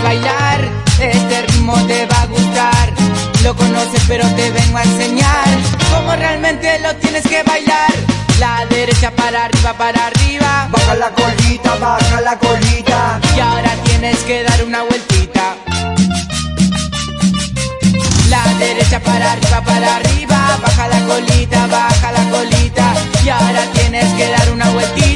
bailar, este ritmo te va a gustar. Lo conoces pero te vengo a enseñar cómo realmente lo tienes que bailar. La derecha para arriba, para arriba. Baja la colita, baja la colita. Y ahora tienes que dar una vueltita. La derecha para arriba, para arriba. Baja la colita, baja la colita. Y ahora tienes que dar una vueltita.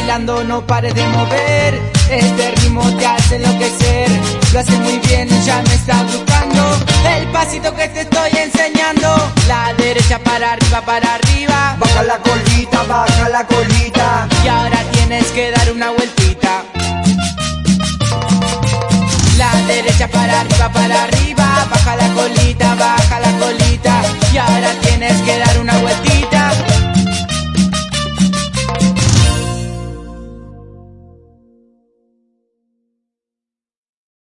bailando no pares de mover. Este ritmo te hace enloquecer. Lo hace muy bien, ya me está buscando. El pasito que te estoy enseñando. La derecha para arriba, para arriba. Baja la colita, baja la colita. Y ahora tienes que dar una vueltita. La derecha para arriba, para arriba. Baja la colita, baja la colita.